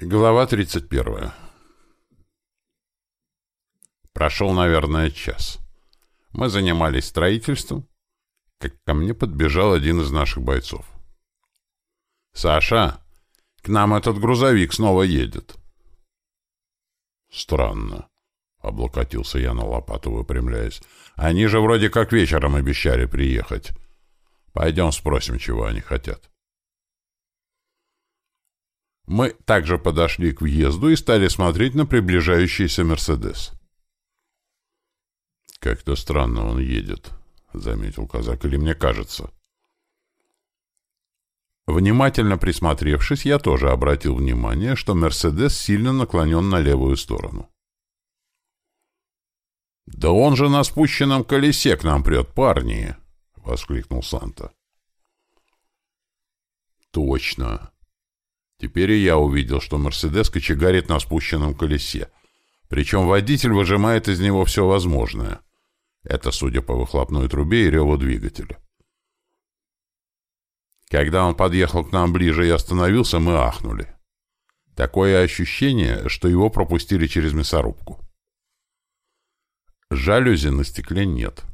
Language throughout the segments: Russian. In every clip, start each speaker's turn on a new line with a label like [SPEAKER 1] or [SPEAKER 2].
[SPEAKER 1] Глава 31. Прошел, наверное, час. Мы занимались строительством, как ко мне подбежал один из наших бойцов. «Саша, к нам этот грузовик снова едет». «Странно», — облокотился я на лопату, выпрямляясь. «Они же вроде как вечером обещали приехать. Пойдем спросим, чего они хотят». Мы также подошли к въезду и стали смотреть на приближающийся «Мерседес». «Как-то странно он едет», — заметил казак, — «или мне кажется». Внимательно присмотревшись, я тоже обратил внимание, что «Мерседес» сильно наклонен на левую сторону. «Да он же на спущенном колесе к нам прет, парни!» — воскликнул Санта. «Точно!» Теперь и я увидел, что «Мерседес» кочегарит на спущенном колесе. Причем водитель выжимает из него все возможное. Это, судя по выхлопной трубе и реву двигателя. Когда он подъехал к нам ближе и остановился, мы ахнули. Такое ощущение, что его пропустили через мясорубку. Жалюзи на стекле нет.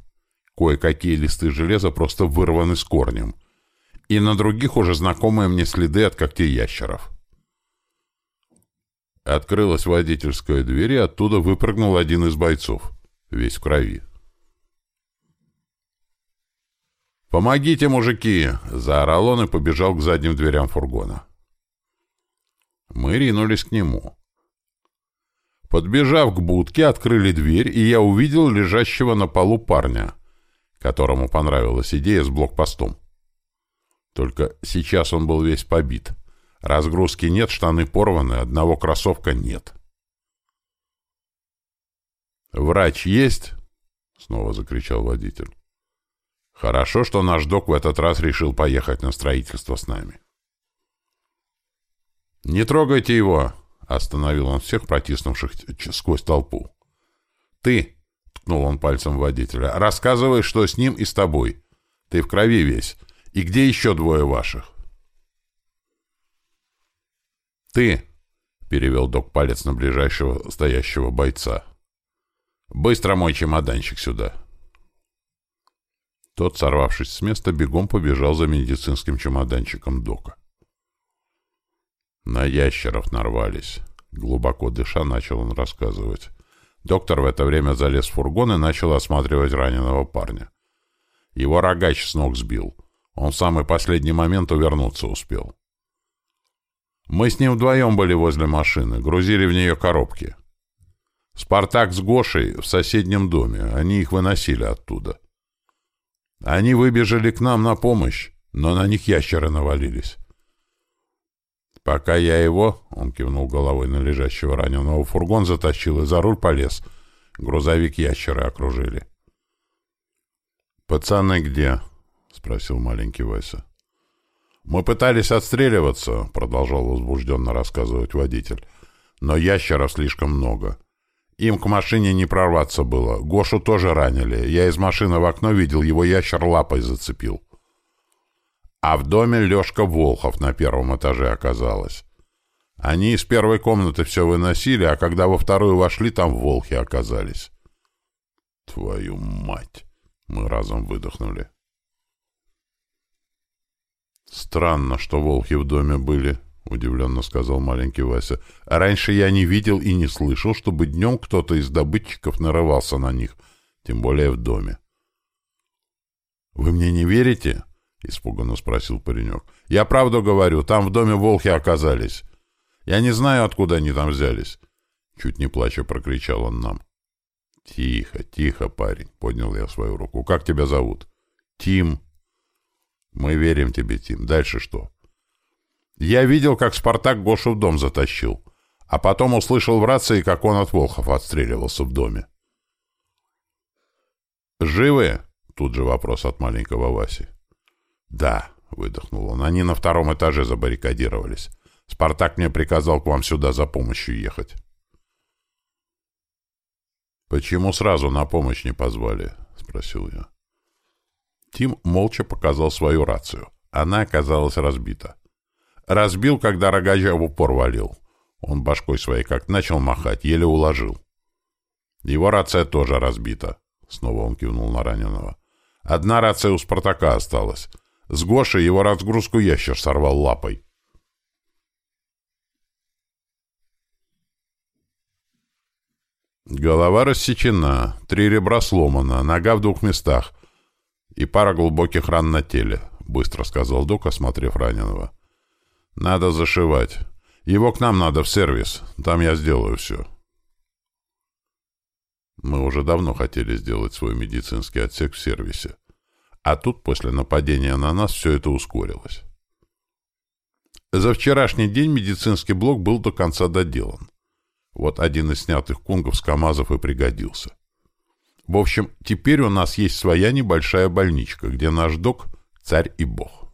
[SPEAKER 1] Кое-какие листы железа просто вырваны с корнем — и на других уже знакомые мне следы от когтей ящеров. Открылась водительская дверь, и оттуда выпрыгнул один из бойцов, весь в крови. «Помогите, мужики!» — заорал он и побежал к задним дверям фургона. Мы ринулись к нему. Подбежав к будке, открыли дверь, и я увидел лежащего на полу парня, которому понравилась идея с блокпостом. Только сейчас он был весь побит. Разгрузки нет, штаны порваны, одного кроссовка нет. «Врач есть?» — снова закричал водитель. «Хорошо, что наш док в этот раз решил поехать на строительство с нами». «Не трогайте его!» — остановил он всех, протиснувших сквозь толпу. «Ты!» — ткнул он пальцем водителя. «Рассказывай, что с ним и с тобой. Ты в крови весь. И где еще двое ваших? Ты, перевел док палец на ближайшего стоящего бойца. Быстро мой чемоданчик сюда. Тот, сорвавшись с места, бегом побежал за медицинским чемоданчиком дока. На ящеров нарвались. Глубоко дыша, начал он рассказывать. Доктор в это время залез в фургон и начал осматривать раненого парня. Его рогач с ног сбил. Он в самый последний момент увернуться успел. Мы с ним вдвоем были возле машины, грузили в нее коробки. Спартак с Гошей в соседнем доме, они их выносили оттуда. Они выбежали к нам на помощь, но на них ящеры навалились. Пока я его, он кивнул головой на лежащего раненого, фургон затащил и за руль полез. Грузовик ящеры окружили. «Пацаны где?» — спросил маленький Вася. «Мы пытались отстреливаться», — продолжал возбужденно рассказывать водитель. «Но ящеров слишком много. Им к машине не прорваться было. Гошу тоже ранили. Я из машины в окно видел, его ящер лапой зацепил. А в доме Лешка Волхов на первом этаже оказалась. Они из первой комнаты все выносили, а когда во вторую вошли, там волхи оказались». «Твою мать!» — мы разом выдохнули. «Странно, что волки в доме были», — удивленно сказал маленький Вася. «А раньше я не видел и не слышал, чтобы днем кто-то из добытчиков нарывался на них, тем более в доме». «Вы мне не верите?» — испуганно спросил паренек. «Я правду говорю, там в доме волки оказались. Я не знаю, откуда они там взялись». Чуть не плача прокричал он нам. «Тихо, тихо, парень», — поднял я свою руку. «Как тебя зовут?» «Тим», мы верим тебе, Тим. Дальше что? Я видел, как Спартак Гошу в дом затащил, а потом услышал в рации, как он от Волхов отстреливался в доме. «Живы?» — тут же вопрос от маленького Васи. «Да», — выдохнул он, — «они на втором этаже забаррикадировались. Спартак мне приказал к вам сюда за помощью ехать». «Почему сразу на помощь не позвали?» — спросил я. Тим молча показал свою рацию. Она оказалась разбита. Разбил, когда Рогача в упор валил. Он башкой своей как начал махать, еле уложил. Его рация тоже разбита. Снова он кивнул на раненого. Одна рация у Спартака осталась. С Гошей его разгрузку ящер сорвал лапой. Голова рассечена, три ребра сломано, нога в двух местах и пара глубоких ран на теле, — быстро сказал док, осмотрев раненого. — Надо зашивать. Его к нам надо в сервис. Там я сделаю все. Мы уже давно хотели сделать свой медицинский отсек в сервисе. А тут, после нападения на нас, все это ускорилось. За вчерашний день медицинский блок был до конца доделан. Вот один из снятых кунгов с КАМАЗов и пригодился. В общем, теперь у нас есть своя небольшая больничка, где наш док — царь и бог.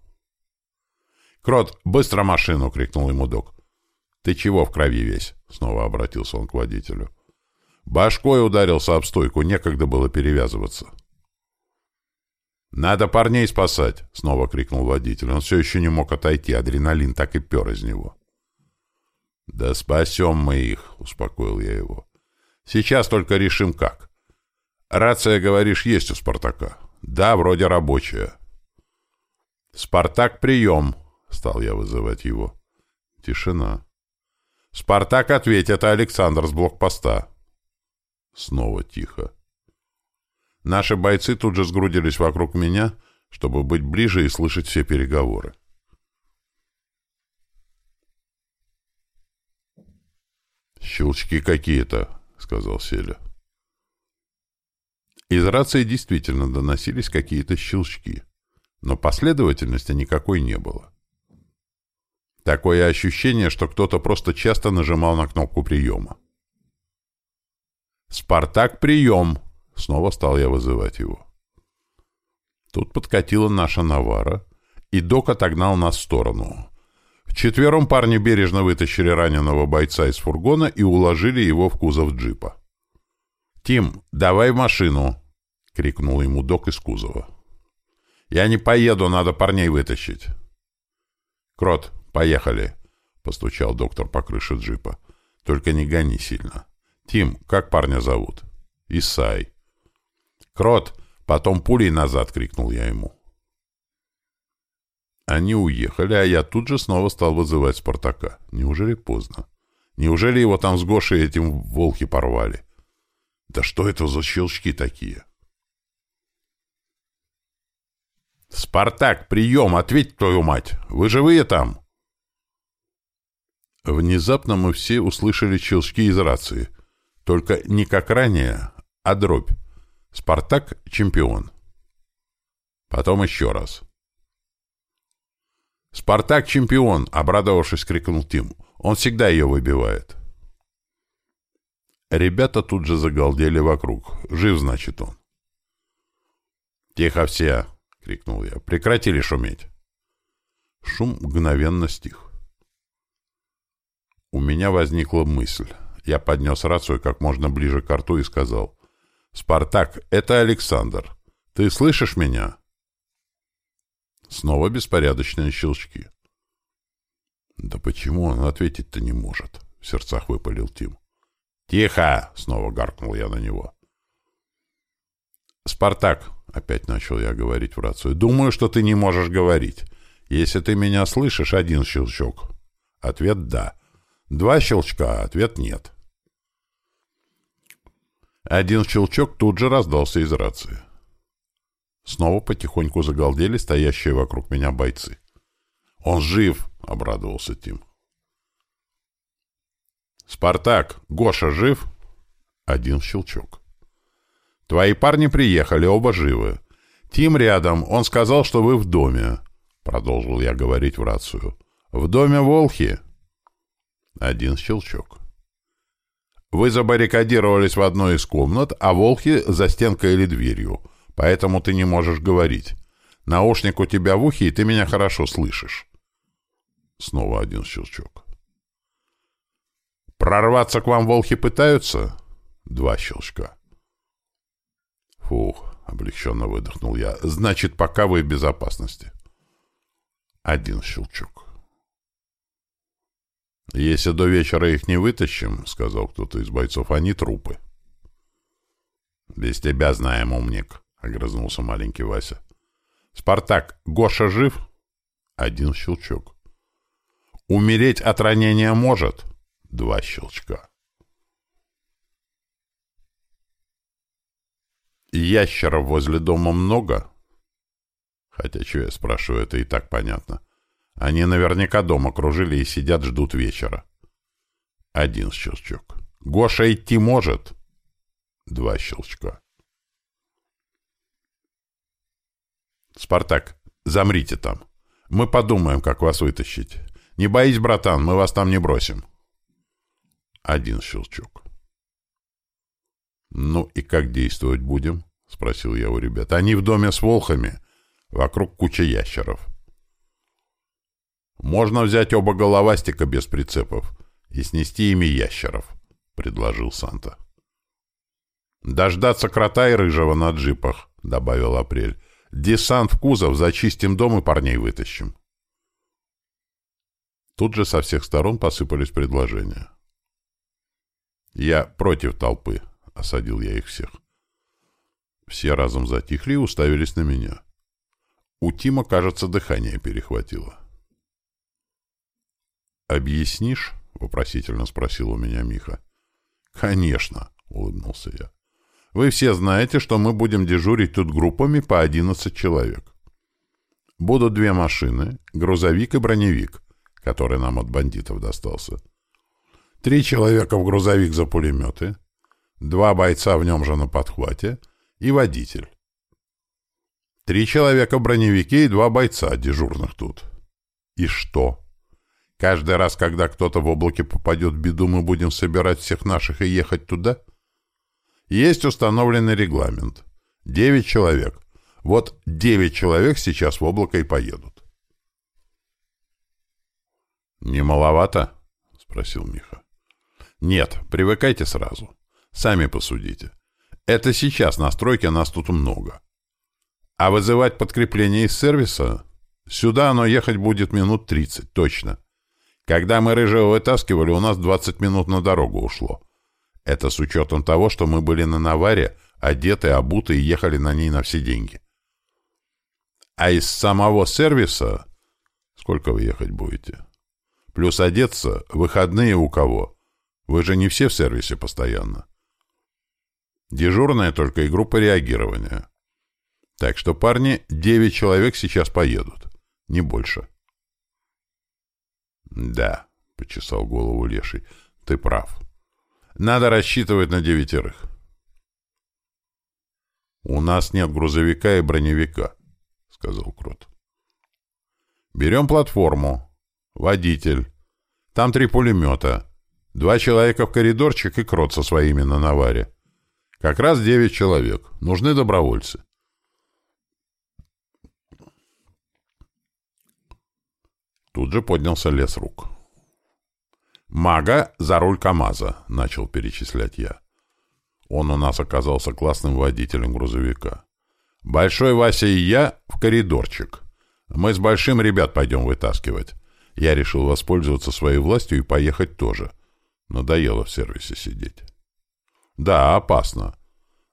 [SPEAKER 1] «Крот, быстро машину!» — крикнул ему док. «Ты чего в крови весь?» — снова обратился он к водителю. Башкой ударился об стойку, некогда было перевязываться. «Надо парней спасать!» — снова крикнул водитель. Он все еще не мог отойти, адреналин так и пер из него. «Да спасем мы их», — успокоил я его. «Сейчас только решим, как. Рация, говоришь, есть у Спартака?» «Да, вроде рабочая». «Спартак, прием!» — стал я вызывать его. Тишина. «Спартак, ответь, это Александр с блокпоста». Снова тихо. Наши бойцы тут же сгрудились вокруг меня, чтобы быть ближе и слышать все переговоры. «Щелчки какие-то», — сказал Селя. Из рации действительно доносились какие-то щелчки, но последовательности никакой не было. Такое ощущение, что кто-то просто часто нажимал на кнопку приема. «Спартак, прием!» — снова стал я вызывать его. Тут подкатила наша Навара, и док отогнал нас в сторону. Вчетвером парни бережно вытащили раненого бойца из фургона и уложили его в кузов джипа. «Тим, давай в машину!» — крикнул ему док из кузова. «Я не поеду, надо парней вытащить». «Крот, поехали!» — постучал доктор по крыше джипа. «Только не гони сильно. Тим, как парня зовут?» «Исай». «Крот, потом пулей назад!» — крикнул я ему. Они уехали, а я тут же снова стал вызывать Спартака. Неужели поздно? Неужели его там с Гошей этим волки порвали? Да что это за щелчки такие? «Спартак, прием! Ответь, твою мать! Вы живые там?» Внезапно мы все услышали щелчки из рации. Только не как ранее, а дробь. «Спартак — чемпион». Потом еще раз. «Спартак чемпион!» — обрадовавшись, крикнул Тим. «Он всегда ее выбивает». Ребята тут же загалдели вокруг. Жив, значит, он. «Тихо все!» — крикнул я. «Прекратили шуметь!» Шум мгновенно стих. У меня возникла мысль. Я поднес рацию как можно ближе к рту и сказал. «Спартак, это Александр. Ты слышишь меня?» Снова беспорядочные щелчки. «Да почему он ответить-то не может?» — в сердцах выпалил Тим. «Тихо!» — снова гаркнул я на него. «Спартак!» — опять начал я говорить в рацию. «Думаю, что ты не можешь говорить. Если ты меня слышишь, один щелчок. Ответ «да». Два щелчка, ответ «нет». Один щелчок тут же раздался из рации. Снова потихоньку загалдели стоящие вокруг меня бойцы. «Он жив!» — обрадовался Тим. «Спартак, Гоша жив?» Один щелчок. «Твои парни приехали, оба живы. Тим рядом, он сказал, что вы в доме», — продолжил я говорить в рацию. «В доме Волхи?» Один щелчок. «Вы забаррикадировались в одной из комнат, а Волхи за стенкой или дверью поэтому ты не можешь говорить. Наушник у тебя в ухе, и ты меня хорошо слышишь. Снова один щелчок. Прорваться к вам волки пытаются? Два щелчка. Фух, облегченно выдохнул я. Значит, пока вы в безопасности. Один щелчок. «Если до вечера их не вытащим, — сказал кто-то из бойцов, — они трупы». «Без тебя знаем, умник», — огрызнулся маленький Вася. «Спартак, Гоша жив?» Один щелчок. «Умереть от ранения может?» Два щелчка. «Ящеров возле дома много?» Хотя, что я спрашиваю, это и так понятно. Они наверняка дома кружили и сидят, ждут вечера. Один щелчок. «Гоша идти может?» Два щелчка. «Спартак, замрите там. Мы подумаем, как вас вытащить. Не боись, братан, мы вас там не бросим». Один щелчок. «Ну и как действовать будем?» — спросил я у ребят. «Они в доме с волхами. Вокруг куча ящеров». «Можно взять оба головастика без прицепов и снести ими ящеров», — предложил Санта. «Дождаться крота и рыжего на джипах», — добавил Апрель. «Десант в кузов, зачистим дом и парней вытащим». Тут же со всех сторон посыпались предложения. «Я против толпы», — осадил я их всех. Все разом затихли и уставились на меня. У Тима, кажется, дыхание перехватило. «Объяснишь?» — вопросительно спросил у меня Миха. «Конечно», — улыбнулся я. Вы все знаете, что мы будем дежурить тут группами по 11 человек. Будут две машины, грузовик и броневик, который нам от бандитов достался. Три человека в грузовик за пулеметы, два бойца в нем же на подхвате и водитель. Три человека в броневике и два бойца дежурных тут. И что? Каждый раз, когда кто-то в облаке попадет в беду, мы будем собирать всех наших и ехать туда? — есть установленный регламент. Девять человек. Вот девять человек сейчас в облако и поедут. «Не маловато?» — спросил Миха. «Нет, привыкайте сразу. Сами посудите. Это сейчас на стройке нас тут много. А вызывать подкрепление из сервиса? Сюда оно ехать будет минут тридцать, точно. Когда мы Рыжего вытаскивали, у нас двадцать минут на дорогу ушло. Это с учетом того, что мы были на Наваре, одеты, обуты и ехали на ней на все деньги. А из самого сервиса... Сколько вы ехать будете? Плюс одеться, выходные у кого? Вы же не все в сервисе постоянно. Дежурная только и группа реагирования. Так что, парни, девять человек сейчас поедут. Не больше. Да, — почесал голову Леший, — ты прав. Надо рассчитывать на девятерых. «У нас нет грузовика и броневика», — сказал Крот. «Берем платформу. Водитель. Там три пулемета. Два человека в коридорчик и Крот со своими на наваре. Как раз девять человек. Нужны добровольцы». Тут же поднялся лес рук. «Мага за руль КамАЗа», — начал перечислять я. Он у нас оказался классным водителем грузовика. «Большой Вася и я в коридорчик. Мы с Большим ребят пойдем вытаскивать. Я решил воспользоваться своей властью и поехать тоже. Надоело в сервисе сидеть». «Да, опасно.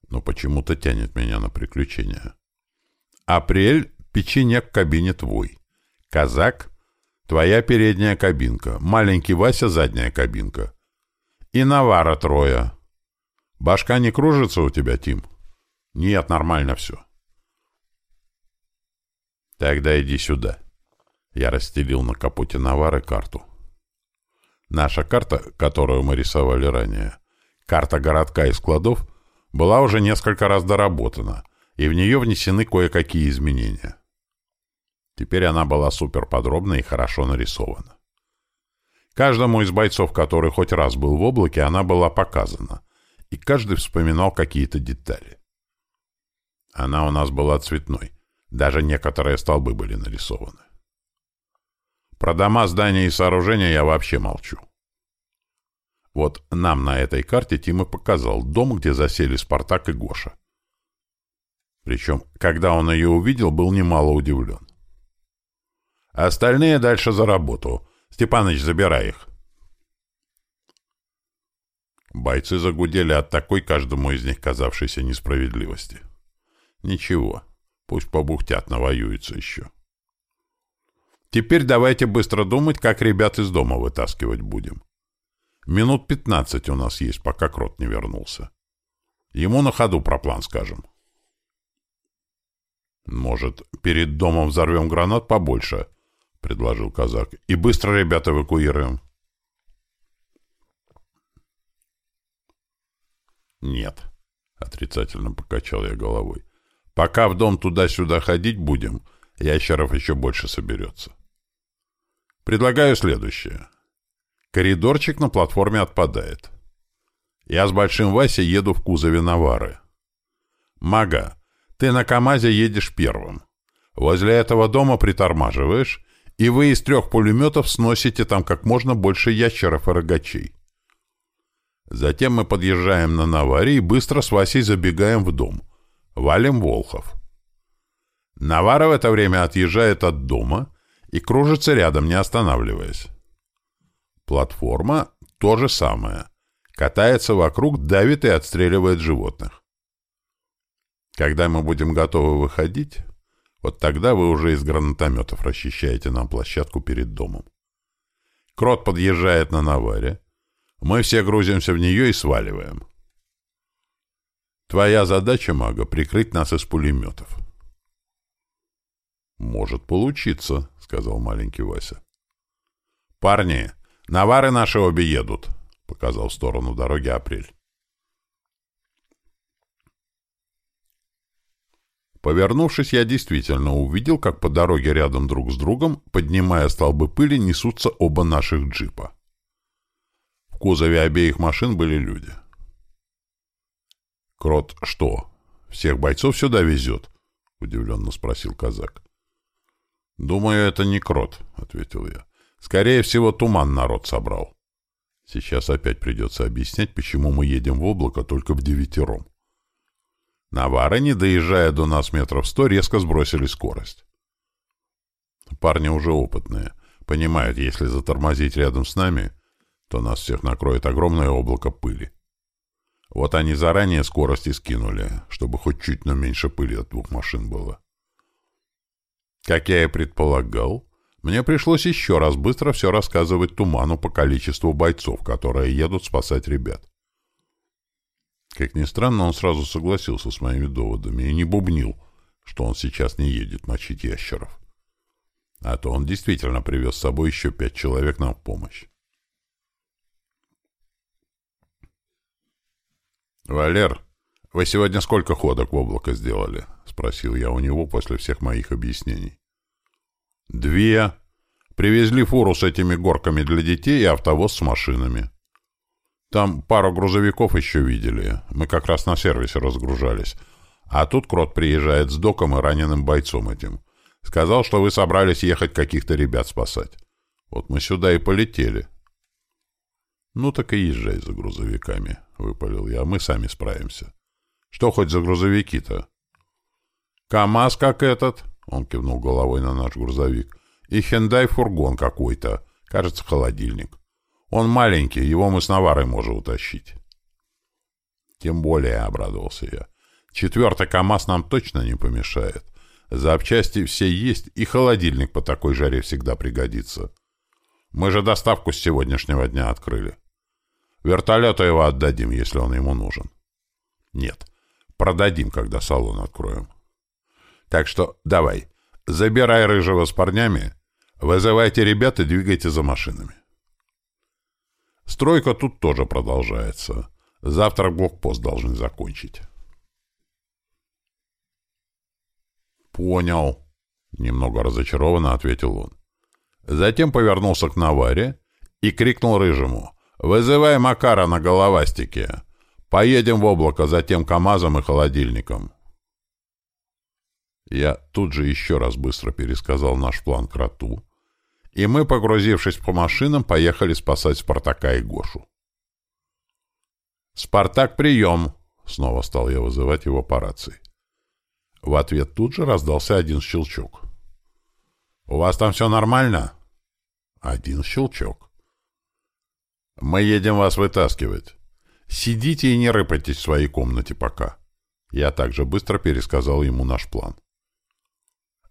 [SPEAKER 1] Но почему-то тянет меня на приключения». «Апрель, печенек в кабине твой. Казак, Твоя передняя кабинка. Маленький Вася — задняя кабинка. И Навара трое. Башка не кружится у тебя, Тим? Нет, нормально все. Тогда иди сюда. Я расстелил на капоте Навары карту. Наша карта, которую мы рисовали ранее, карта городка и складов, была уже несколько раз доработана, и в нее внесены кое-какие изменения. Теперь она была суперподробна и хорошо нарисована. Каждому из бойцов, который хоть раз был в облаке, она была показана, и каждый вспоминал какие-то детали. Она у нас была цветной, даже некоторые столбы были нарисованы. Про дома, здания и сооружения я вообще молчу. Вот нам на этой карте Тима показал дом, где засели Спартак и Гоша. Причем, когда он ее увидел, был немало удивлен. Остальные дальше за работу. Степаныч, забирай их. Бойцы загудели от такой каждому из них казавшейся несправедливости. Ничего, пусть побухтят, навоюются еще. Теперь давайте быстро думать, как ребят из дома вытаскивать будем. Минут пятнадцать у нас есть, пока Крот не вернулся. Ему на ходу про план скажем. «Может, перед домом взорвем гранат побольше?» — предложил казак. «И быстро ребят эвакуируем». «Нет», — отрицательно покачал я головой. «Пока в дом туда-сюда ходить будем, ящеров еще больше соберется. Предлагаю следующее. Коридорчик на платформе отпадает. Я с Большим Васей еду в кузове Навары. Мага, ты на КамАЗе едешь первым. Возле этого дома притормаживаешь, и вы из трех пулеметов сносите там как можно больше ящеров и рогачей. Затем мы подъезжаем на Наваре и быстро с Васей забегаем в дом. Валим Волхов. Навара в это время отъезжает от дома и кружится рядом, не останавливаясь. Платформа — то же самое. Катается вокруг, давит и отстреливает животных. Когда мы будем готовы выходить, вот тогда вы уже из гранатометов расчищаете нам площадку перед домом. Крот подъезжает на наваре, мы все грузимся в нее и сваливаем. Твоя задача, мага, прикрыть нас из пулеметов. «Может получиться», — сказал маленький Вася. «Парни, навары наши обе едут», — показал в сторону дороги Апрель. Повернувшись, я действительно увидел, как по дороге рядом друг с другом, поднимая столбы пыли, несутся оба наших джипа. В кузове обеих машин были люди. «Крот что, всех бойцов сюда везет?» — удивленно спросил казак. «Думаю, это не крот», — ответил я. «Скорее всего, туман народ собрал. Сейчас опять придется объяснять, почему мы едем в облако только в девятером». Навары, не доезжая до нас метров сто, резко сбросили скорость. Парни уже опытные, понимают, если затормозить рядом с нами, то нас всех накроет огромное облако пыли. Вот они заранее скорости скинули, чтобы хоть чуть, но меньше пыли от двух машин было. Как я и предполагал, мне пришлось еще раз быстро все рассказывать Туману по количеству бойцов, которые едут спасать ребят. Как ни странно, он сразу согласился с моими доводами и не бубнил, что он сейчас не едет мочить ящеров. А то он действительно привез с собой еще пять человек нам в помощь. «Валер, вы сегодня сколько ходок в облако сделали?» — спросил я у него после всех моих объяснений. «Две. Привезли фуру с этими горками для детей и автовоз с машинами. Там пару грузовиков еще видели. Мы как раз на сервисе разгружались. А тут Крот приезжает с доком и раненым бойцом этим. Сказал, что вы собрались ехать каких-то ребят спасать. Вот мы сюда и полетели». «Ну так и езжай за грузовиками», — выпалил я. «Мы сами справимся». «Что хоть за грузовики-то?» «КамАЗ как этот», — он кивнул головой на наш грузовик. «И Хендай-фургон какой-то. Кажется, холодильник. Он маленький, его мы с Наварой можем утащить». «Тем более», — обрадовался я. «Четвертый КамАЗ нам точно не помешает. Запчасти все есть, и холодильник по такой жаре всегда пригодится. Мы же доставку с сегодняшнего дня открыли». Вертолету его отдадим, если он ему нужен. Нет, продадим, когда салон откроем. Так что давай, забирай Рыжего с парнями, вызывайте ребят и двигайте за машинами. Стройка тут тоже продолжается. Завтра блокпост должны закончить. «Понял», — немного разочарованно ответил он. Затем повернулся к Наваре и крикнул Рыжему. «Вызывай Макара на головастике. Поедем в облако за тем КамАЗом и холодильником». Я тут же еще раз быстро пересказал наш план кроту, и мы, погрузившись по машинам, поехали спасать Спартака и Гошу. «Спартак, прием!» — снова стал я вызывать его по рации. В ответ тут же раздался один щелчок. «У вас там все нормально?» Один щелчок. Мы едем вас вытаскивать. Сидите и не рыпайтесь в своей комнате пока. Я также быстро пересказал ему наш план.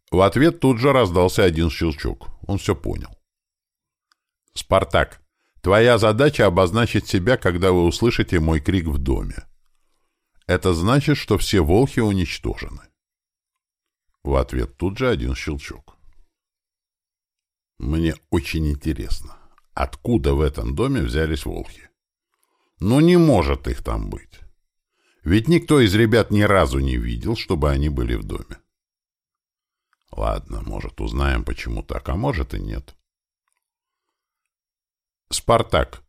[SPEAKER 1] В ответ тут же раздался один щелчок. Он все понял. «Спартак, твоя задача обозначить себя, когда вы услышите мой крик в доме. Это значит, что все волхи уничтожены». В ответ тут же один щелчок. «Мне очень интересно, откуда в этом доме взялись волхи? Ну, не может их там быть. Ведь никто из ребят ни разу не видел, чтобы они были в доме. Ладно, может, узнаем, почему так, а может и нет. Спартак,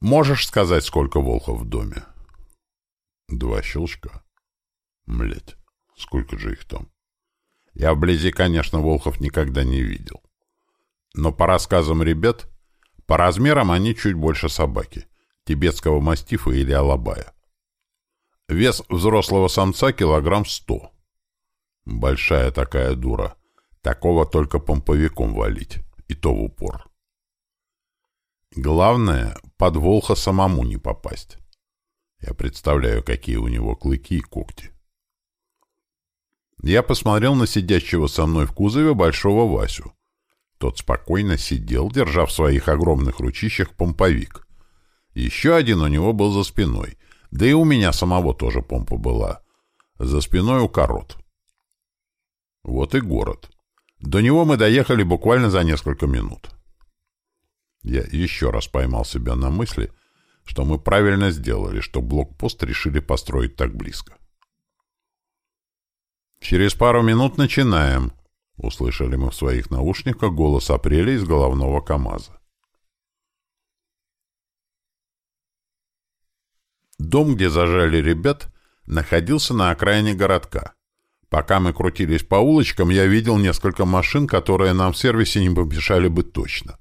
[SPEAKER 1] можешь сказать, сколько волхов в доме? Два щелчка. Млять, сколько же их там? Я вблизи, конечно, волхов никогда не видел. Но по рассказам ребят, по размерам они чуть больше собаки, тибетского мастифа или алабая. Вес взрослого самца килограмм сто. Большая такая дура. Такого только помповиком валить, и то в упор. Главное, под волха самому не попасть. Я представляю, какие у него клыки и когти. Я посмотрел на сидящего со мной в кузове большого Васю. Тот спокойно сидел, держа в своих огромных ручищах помповик. Еще один у него был за спиной, да и у меня самого тоже помпа была. За спиной у корот. Вот и город. До него мы доехали буквально за несколько минут. Я еще раз поймал себя на мысли, что мы правильно сделали, что блокпост решили построить так близко. «Через пару минут начинаем», — услышали мы в своих наушниках голос Апреля из головного КамАЗа. Дом, где зажали ребят, находился на окраине городка. Пока мы крутились по улочкам, я видел несколько машин, которые нам в сервисе не помешали бы точно.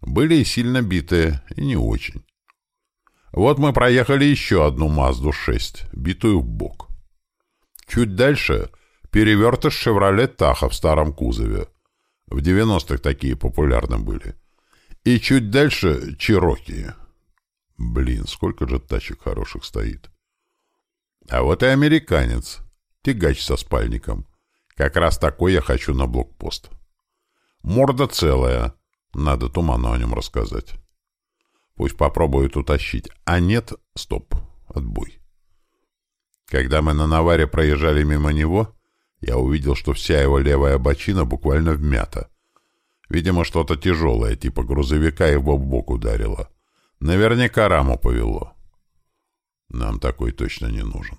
[SPEAKER 1] Были и сильно битые, и не очень. Вот мы проехали еще одну Мазду-6, битую в бок. Чуть дальше — перевертыш «Шевроле Таха» в старом кузове. В 90-х такие популярны были. И чуть дальше — «Чироки». Блин, сколько же тачек хороших стоит. А вот и американец — Тягач со спальником. Как раз такой я хочу на блокпост. Морда целая. Надо Туману о нем рассказать. Пусть попробует утащить. А нет, стоп, отбой. Когда мы на наваре проезжали мимо него, я увидел, что вся его левая бочина буквально вмята. Видимо, что-то тяжелое, типа грузовика, его в бок ударило. Наверняка раму повело. Нам такой точно не нужен.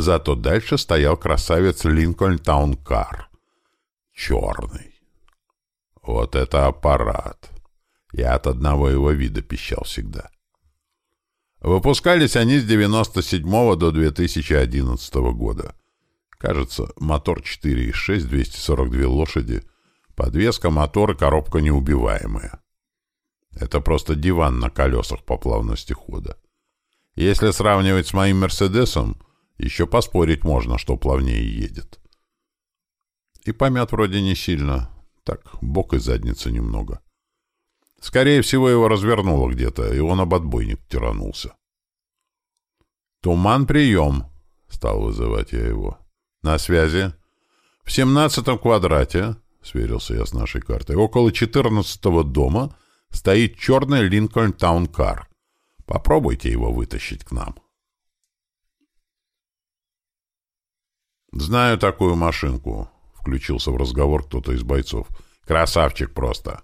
[SPEAKER 1] Зато дальше стоял красавец Линкольн Таун Кар. Черный. Вот это аппарат. Я от одного его вида пищал всегда. Выпускались они с 97 до 2011 года. Кажется, мотор 4.6, 242 лошади, подвеска мотора, коробка неубиваемая. Это просто диван на колесах по плавности хода. Если сравнивать с моим «Мерседесом», еще поспорить можно, что плавнее едет. И помят вроде не сильно. Так, бок и задница немного. Скорее всего, его развернуло где-то, и он об отбойник тиранулся. «Туман, прием!» — стал вызывать я его. «На связи. В семнадцатом квадрате, — сверился я с нашей картой, — около четырнадцатого дома стоит черный Линкольн Таун Кар. Попробуйте его вытащить к нам». «Знаю такую машинку», — включился в разговор кто-то из бойцов. «Красавчик просто».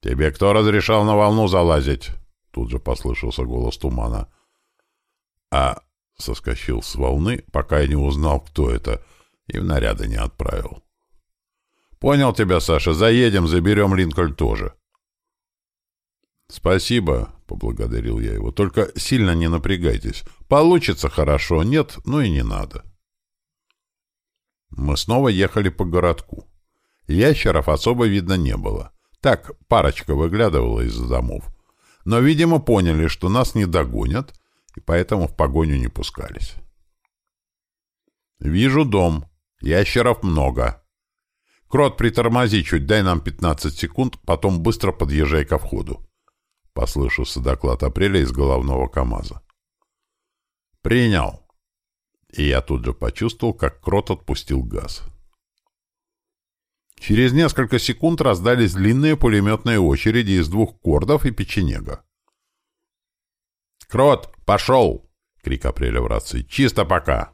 [SPEAKER 1] «Тебе кто разрешал на волну залазить?» Тут же послышался голос тумана. А соскочил с волны, пока я не узнал, кто это, и в наряды не отправил. «Понял тебя, Саша. Заедем, заберем Линкольн тоже». «Спасибо», — поблагодарил я его. «Только сильно не напрягайтесь. Получится хорошо, нет, ну и не надо». Мы снова ехали по городку. Ящеров особо видно не было. Так, парочка выглядывала из домов. Но, видимо, поняли, что нас не догонят, и поэтому в погоню не пускались. «Вижу дом. Ящеров много. Крот, притормози чуть, дай нам 15 секунд, потом быстро подъезжай ко входу. — послышался доклад апреля из головного КамАЗа. «Принял!» И я тут же почувствовал, как крот отпустил газ. Через несколько секунд раздались длинные пулеметные очереди из двух кордов и печенега. «Крот, пошел!» — крик апреля в рации. «Чисто пока!»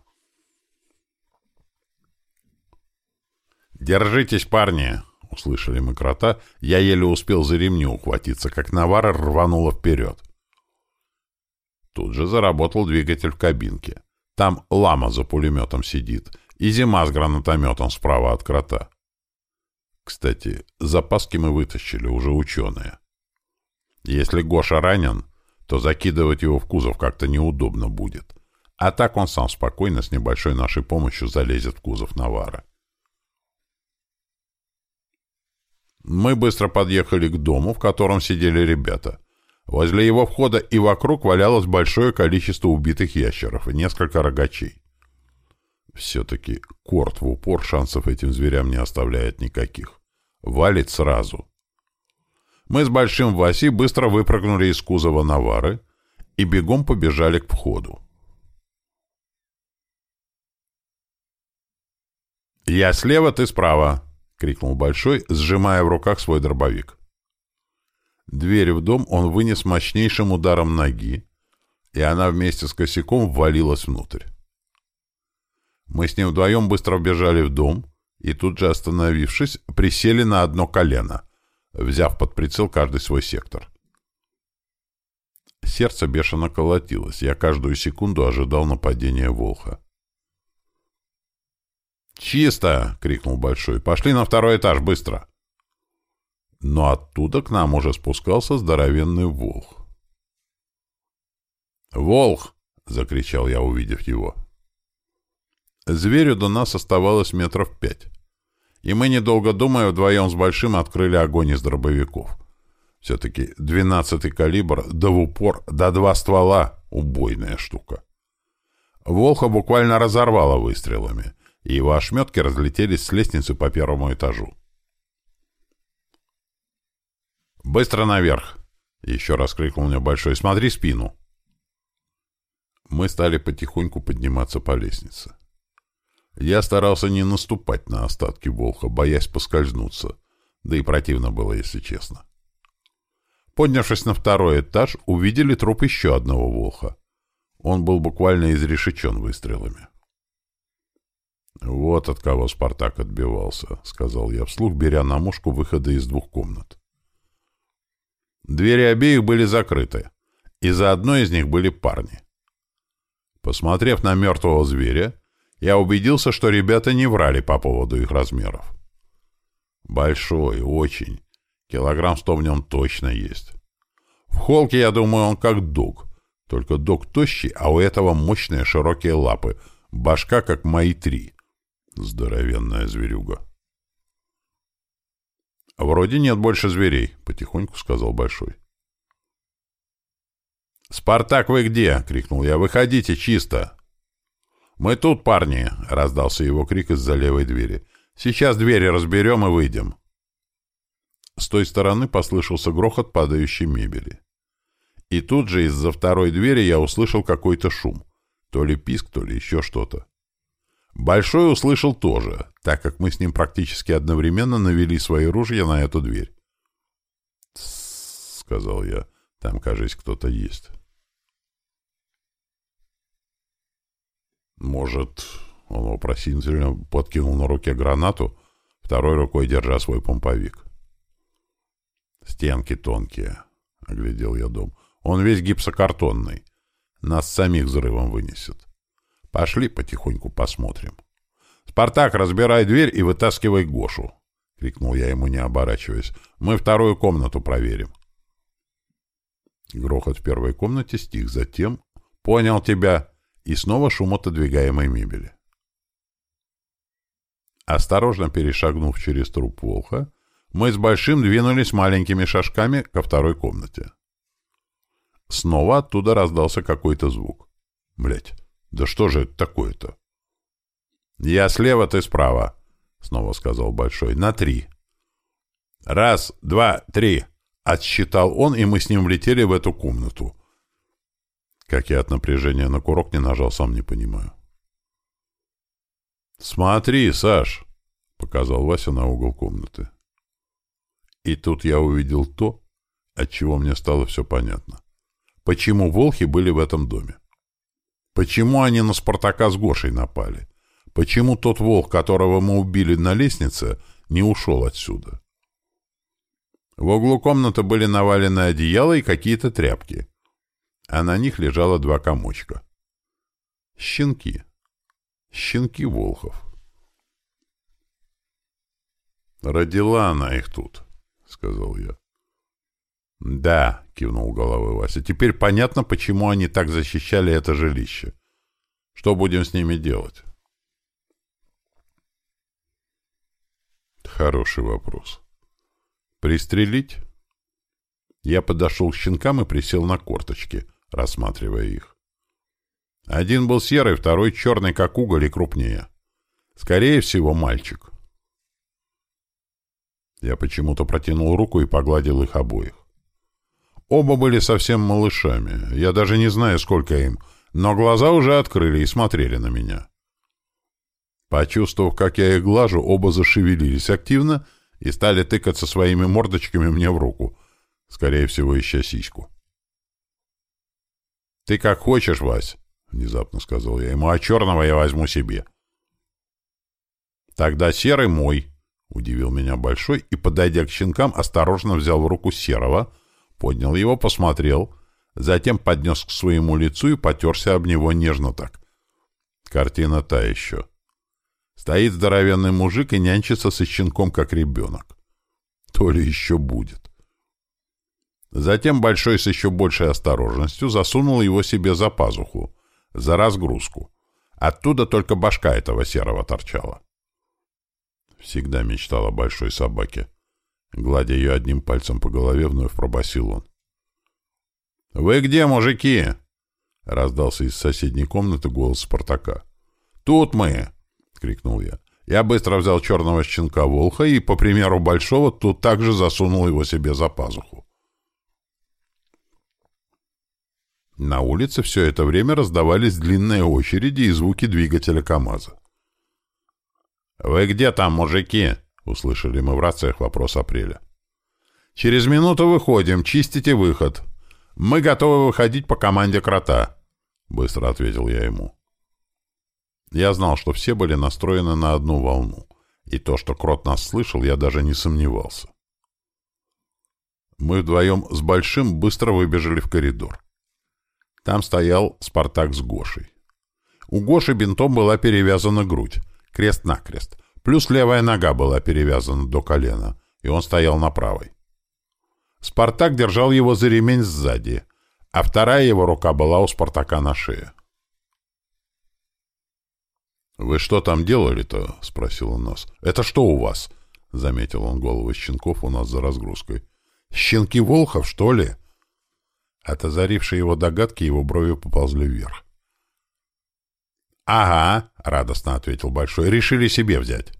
[SPEAKER 1] «Держитесь, парни!» — услышали мы крота. Я еле успел за ремни ухватиться, как Навара рванула вперед. Тут же заработал двигатель в кабинке. Там лама за пулеметом сидит, и зима с гранатометом справа от крота. Кстати, запаски мы вытащили, уже ученые. Если Гоша ранен, то закидывать его в кузов как-то неудобно будет. А так он сам спокойно с небольшой нашей помощью залезет в кузов Навара. Мы быстро подъехали к дому, в котором сидели ребята. Возле его входа и вокруг валялось большое количество убитых ящеров и несколько рогачей. Все-таки корт в упор шансов этим зверям не оставляет никаких. Валит сразу. Мы с Большим Васей быстро выпрыгнули из кузова Навары и бегом побежали к входу. «Я слева, ты справа!» — крикнул Большой, сжимая в руках свой дробовик. Дверь в дом он вынес мощнейшим ударом ноги, и она вместе с косяком ввалилась внутрь. Мы с ним вдвоем быстро вбежали в дом и тут же, остановившись, присели на одно колено, взяв под прицел каждый свой сектор. Сердце бешено колотилось, я каждую секунду ожидал нападения Волха. «Чисто!» — крикнул Большой. «Пошли на второй этаж, быстро!» Но оттуда к нам уже спускался здоровенный волх. «Волх!» — закричал я, увидев его. Зверю до нас оставалось метров пять. И мы, недолго думая, вдвоем с Большим открыли огонь из дробовиков. Все-таки двенадцатый калибр, да в упор, да два ствола — убойная штука. Волха буквально разорвало выстрелами, и его ошметки разлетелись с лестницы по первому этажу. «Быстро наверх!» — еще раз крикнул мне Большой. «Смотри спину!» Мы стали потихоньку подниматься по лестнице. Я старался не наступать на остатки Волха, боясь поскользнуться, да и противно было, если честно. Поднявшись на второй этаж, увидели труп еще одного Волха. Он был буквально изрешечен выстрелами. «Вот от кого Спартак отбивался», — сказал я вслух, беря на мушку выхода из двух комнат. Двери обеих были закрыты, и за одной из них были парни. Посмотрев на мертвого зверя, я убедился, что ребята не врали по поводу их размеров. Большой, очень. Килограмм сто в нем точно есть. В холке, я думаю, он как дог. Только дог тощий, а у этого мощные широкие лапы. Башка, как мои три. Здоровенная зверюга. «Вроде нет больше зверей», — потихоньку сказал Большой. «Спартак, вы где?» — крикнул я. «Выходите, чисто!» «Мы тут, парни!» — раздался его крик из-за левой двери. «Сейчас двери разберем и выйдем». С той стороны послышался грохот падающей мебели. И тут же из-за второй двери я услышал какой-то шум. То ли писк, то ли еще что-то. Большой услышал тоже, так как мы с ним практически одновременно навели свои ружья на эту дверь. сказал я, — «там, кажется, кто-то есть». Может, он вопросительно подкинул на руке гранату, второй рукой держа свой помповик. «Стенки тонкие», — оглядел я дом. «Он весь гипсокартонный. Нас самих взрывом вынесет». Пошли потихоньку посмотрим. «Спартак, разбирай дверь и вытаскивай Гошу!» — крикнул я ему, не оборачиваясь. «Мы вторую комнату проверим». Грохот в первой комнате стих, затем «Понял тебя!» и снова шум отодвигаемой мебели. Осторожно перешагнув через труп волха, мы с Большим двинулись маленькими шажками ко второй комнате. Снова оттуда раздался какой-то звук. Блять, да что же это такое-то? «Я слева, ты справа», — снова сказал Большой. «На три». «Раз, два, три», — Отсчитал он, и мы с ним влетели в эту комнату. Как я от напряжения на курок не нажал, сам не понимаю. «Смотри, Саш!» — показал Вася на угол комнаты. И тут я увидел то, от чего мне стало все понятно. Почему волхи были в этом доме? Почему они на Спартака с Гошей напали? Почему тот волк, которого мы убили на лестнице, не ушел отсюда? В углу комнаты были навалены одеяла и какие-то тряпки, а на них лежало два комочка. Щенки. Щенки волхов. «Родила она их тут», — сказал я. «Да», — кивнул головой Вася, — «теперь понятно, почему они так защищали это жилище. Что будем с ними делать?» Хороший вопрос. «Пристрелить?» Я подошел к щенкам и присел на корточки, рассматривая их. Один был серый, второй черный, как уголь, и крупнее. Скорее всего, мальчик. Я почему-то протянул руку и погладил их обоих. Оба были совсем малышами. Я даже не знаю, сколько им, но глаза уже открыли и смотрели на меня. Почувствовав, как я их глажу, оба зашевелились активно и стали тыкаться своими мордочками мне в руку, скорее всего, ища сиську. «Ты как хочешь, Вась», — внезапно сказал я ему, — «а черного я возьму себе». «Тогда серый мой», — удивил меня Большой и, подойдя к щенкам, осторожно взял в руку серого, поднял его, посмотрел, затем поднес к своему лицу и потерся об него нежно так. Картина та еще. Стоит здоровенный мужик и нянчится со щенком, как ребенок. То ли еще будет. Затем Большой с еще большей осторожностью засунул его себе за пазуху, за разгрузку. Оттуда только башка этого серого торчала. Всегда мечтал о большой собаке. Гладя ее одним пальцем по голове, вновь пробасил он. «Вы где, мужики?» — раздался из соседней комнаты голос Спартака. «Тут мы!» — крикнул я. Я быстро взял черного щенка Волха и, по примеру Большого, тут также засунул его себе за пазуху. На улице все это время раздавались длинные очереди и звуки двигателя КамАЗа. «Вы где там, мужики?» — услышали мы в рациях вопрос Апреля. «Через минуту выходим, чистите выход. Мы готовы выходить по команде Крота», — быстро ответил я ему. Я знал, что все были настроены на одну волну, и то, что Крот нас слышал, я даже не сомневался. Мы вдвоем с Большим быстро выбежали в коридор. Там стоял Спартак с Гошей. У Гоши бинтом была перевязана грудь, крест-накрест, плюс левая нога была перевязана до колена, и он стоял на правой. Спартак держал его за ремень сзади, а вторая его рука была у Спартака на шее. «Вы что там делали-то?» — спросил он нас. «Это что у вас?» — заметил он головы щенков у нас за разгрузкой. «Щенки Волхов, что ли?» От озарившей его догадки его брови поползли вверх. «Ага», — радостно ответил Большой, — «решили себе взять».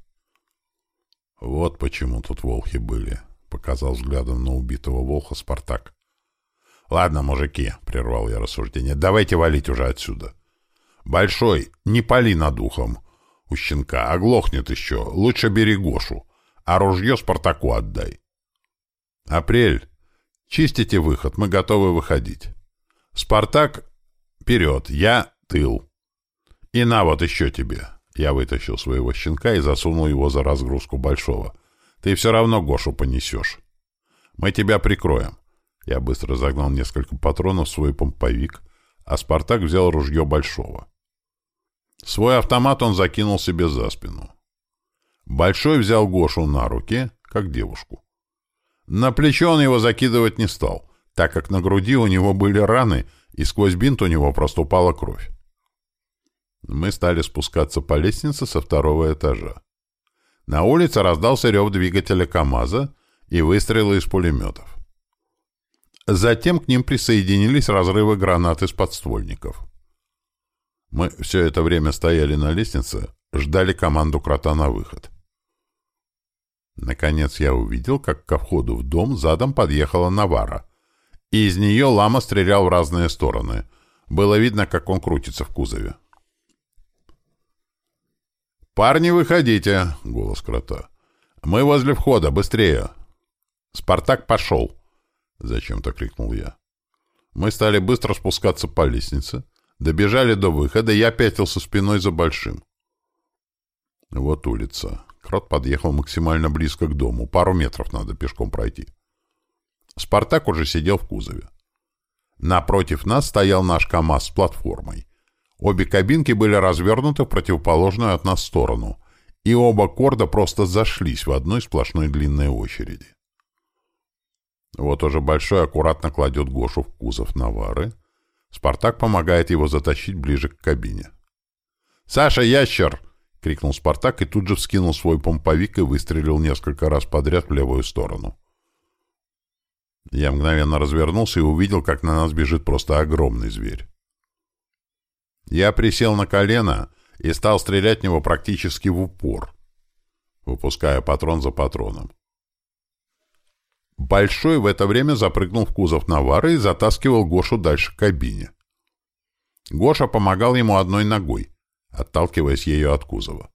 [SPEAKER 1] «Вот почему тут волхи были», — показал взглядом на убитого волха Спартак. «Ладно, мужики», — прервал я рассуждение, — «давайте валить уже отсюда». «Большой, не пали над ухом у щенка, оглохнет еще. Лучше бери Гошу, а ружье Спартаку отдай». «Апрель, чистите выход, мы готовы выходить. Спартак, вперед, я тыл. И на вот еще тебе». Я вытащил своего щенка и засунул его за разгрузку Большого. «Ты все равно Гошу понесешь. Мы тебя прикроем». Я быстро загнал несколько патронов в свой помповик, а Спартак взял ружье Большого. Свой автомат он закинул себе за спину. Большой взял Гошу на руки, как девушку. На плечо он его закидывать не стал, так как на груди у него были раны, и сквозь бинт у него проступала кровь. Мы стали спускаться по лестнице со второго этажа. На улице раздался рев двигателя КамАЗа и выстрелы из пулеметов. Затем к ним присоединились разрывы гранат из подствольников. Мы все это время стояли на лестнице, ждали команду крота на выход. Наконец я увидел, как ко входу в дом задом подъехала Навара. И из нее лама стрелял в разные стороны. Было видно, как он крутится в кузове. «Парни, выходите!» — голос крота. «Мы возле входа, быстрее!» «Спартак пошел!» — зачем-то крикнул я. Мы стали быстро спускаться по лестнице, добежали до выхода, я пятился спиной за большим. Вот улица. Крот подъехал максимально близко к дому. Пару метров надо пешком пройти. Спартак уже сидел в кузове. Напротив нас стоял наш КАМАЗ с платформой. Обе кабинки были развернуты в противоположную от нас сторону, и оба корда просто зашлись в одной сплошной длинной очереди. Вот уже Большой аккуратно кладет Гошу в кузов Навары. Спартак помогает его затащить ближе к кабине. «Саша, ящер!» — крикнул Спартак и тут же вскинул свой помповик и выстрелил несколько раз подряд в левую сторону. Я мгновенно развернулся и увидел, как на нас бежит просто огромный зверь. Я присел на колено и стал стрелять в него практически в упор, выпуская патрон за патроном. Большой в это время запрыгнул в кузов Навары и затаскивал Гошу дальше к кабине. Гоша помогал ему одной ногой, отталкиваясь ею от кузова.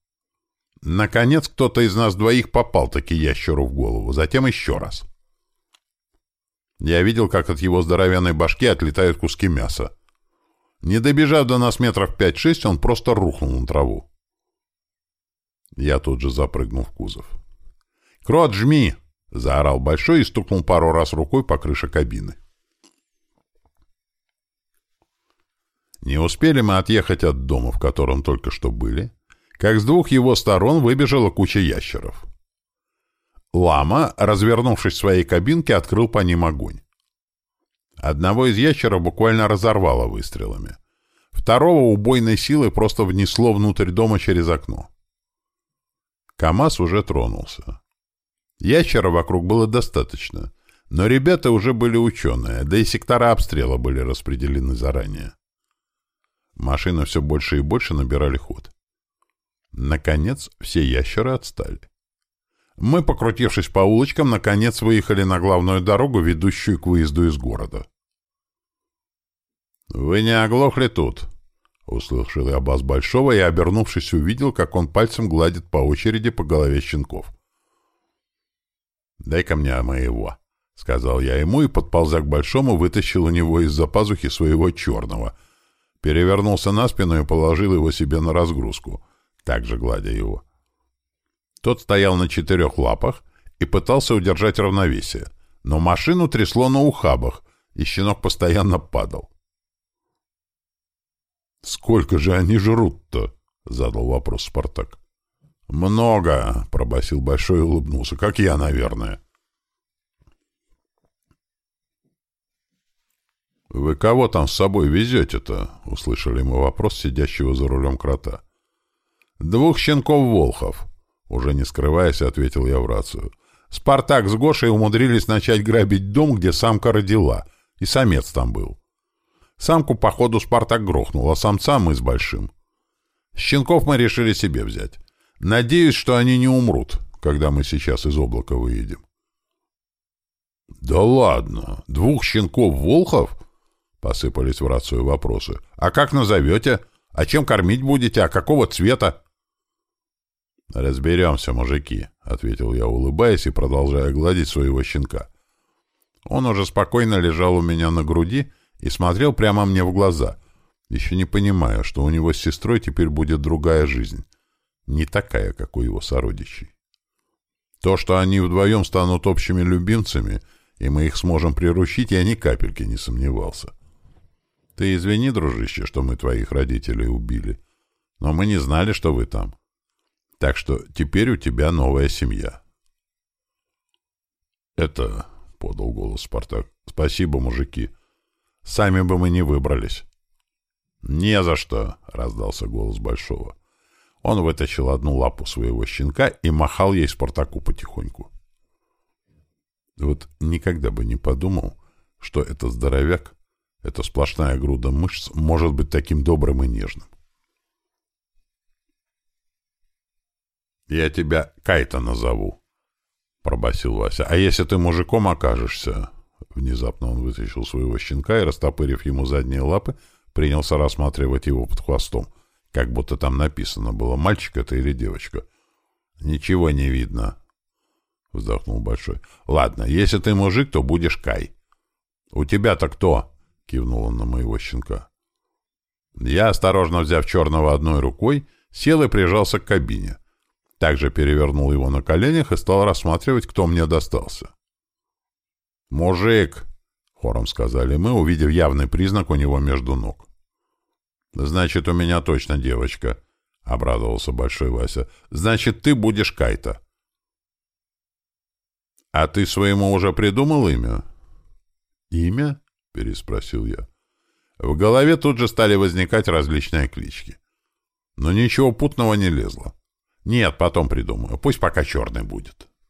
[SPEAKER 1] Наконец, кто-то из нас двоих попал таки ящеру в голову, затем еще раз. Я видел, как от его здоровенной башки отлетают куски мяса. Не добежав до нас метров пять-шесть, он просто рухнул на траву. Я тут же запрыгнул в кузов. «Крот, жми!» — заорал Большой и стукнул пару раз рукой по крыше кабины. Не успели мы отъехать от дома, в котором только что были, как с двух его сторон выбежала куча ящеров. Лама, развернувшись в своей кабинке, открыл по ним огонь. Одного из ящеров буквально разорвало выстрелами. Второго убойной силы просто внесло внутрь дома через окно. КамАЗ уже тронулся. Ящера вокруг было достаточно, но ребята уже были ученые, да и сектора обстрела были распределены заранее. Машины все больше и больше набирали ход. Наконец, все ящеры отстали. Мы, покрутившись по улочкам, наконец выехали на главную дорогу, ведущую к выезду из города. «Вы не оглохли тут?» — услышал я бас Большого и, обернувшись, увидел, как он пальцем гладит по очереди по голове щенков. «Дай-ка мне моего», — сказал я ему и, подползя к большому, вытащил у него из-за пазухи своего черного. Перевернулся на спину и положил его себе на разгрузку, также гладя его. Тот стоял на четырех лапах и пытался удержать равновесие, но машину трясло на ухабах, и щенок постоянно падал. «Сколько же они жрут-то?» — задал вопрос Спартак. «Много», — пробасил Большой и улыбнулся, — «как я, наверное». «Вы кого там с собой везете-то?» — услышали мы вопрос сидящего за рулем крота. «Двух щенков-волхов», — уже не скрываясь, ответил я в рацию. «Спартак с Гошей умудрились начать грабить дом, где самка родила, и самец там был. Самку, походу, Спартак грохнул, а самца мы с Большим. Щенков мы решили себе взять. Надеюсь, что они не умрут, когда мы сейчас из облака выедем. — Да ладно! Двух щенков-волхов? — посыпались в рацию вопросы. — А как назовете? А чем кормить будете? А какого цвета? — Разберемся, мужики, — ответил я, улыбаясь и продолжая гладить своего щенка. Он уже спокойно лежал у меня на груди и смотрел прямо мне в глаза, еще не понимая, что у него с сестрой теперь будет другая жизнь не такая, как у его сородичей. То, что они вдвоем станут общими любимцами, и мы их сможем приручить, я ни капельки не сомневался. Ты извини, дружище, что мы твоих родителей убили, но мы не знали, что вы там. Так что теперь у тебя новая семья. Это, — подал голос Спартак, — спасибо, мужики. Сами бы мы не выбрались. Не за что, — раздался голос Большого. Он вытащил одну лапу своего щенка и махал ей Спартаку потихоньку. Вот никогда бы не подумал, что этот здоровяк, эта сплошная груда мышц, может быть таким добрым и нежным. «Я тебя Кайта назову», — пробасил Вася. «А если ты мужиком окажешься?» Внезапно он вытащил своего щенка и, растопырив ему задние лапы, принялся рассматривать его под хвостом, как будто там написано было, мальчик это или девочка. «Ничего не видно», — вздохнул Большой. «Ладно, если ты мужик, то будешь Кай». «У тебя-то кто?» — кивнул он на моего щенка. Я, осторожно взяв черного одной рукой, сел и прижался к кабине. Также перевернул его на коленях и стал рассматривать, кто мне достался. «Мужик!» — хором сказали мы, увидев явный признак у него между ног. «Значит, у меня точно девочка», — обрадовался Большой Вася. «Значит, ты будешь Кайта». «А ты своему уже придумал имя?» «Имя?» — переспросил я. В голове тут же стали возникать различные клички. Но ничего путного не лезло. Нет, потом придумаю. Пусть пока черный будет.